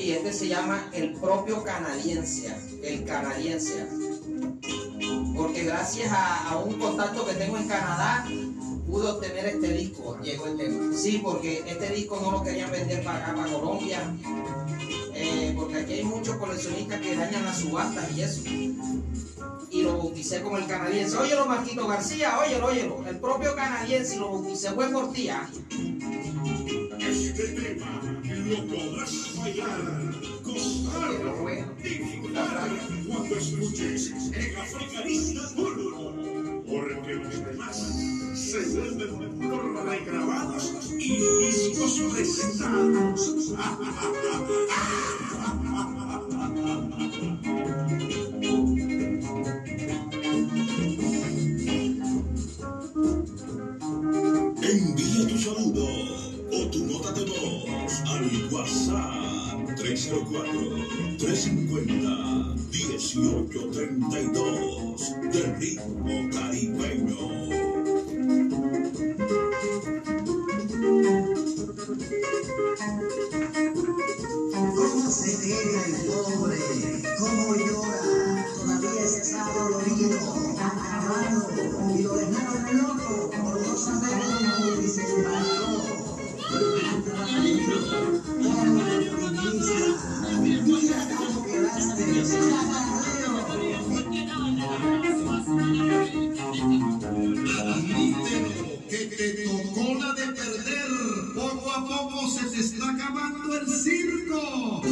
Oye, este se llama el propio canadiense, el canadiense. Porque gracias a, un contacto que tengo en Canadá, pude obtener este disco. Llegó el tema. Sí, porque este disco no lo querían vender para acá, para Colombia. Eh, porque aquí hay muchos coleccionistas que dañan las subastas y eso. Y lo bauticé como el canadiense. Óyelo, Marquito García, óyelo, óyelo. El propio canadiense y lo bauticé fue por tía. Lo podrás bailar, gozar, disfrutar cuando escuches en Africanista Puro. Porque los demás se vuelven regrabados y discos prestados. Envía tu saludo tu nota de voz al WhatsApp 304-350-1832 de ritmo caribeño. ¿Cómo se queda Reitero que te tocó la de perder. Poco a poco se te está acabando el circo.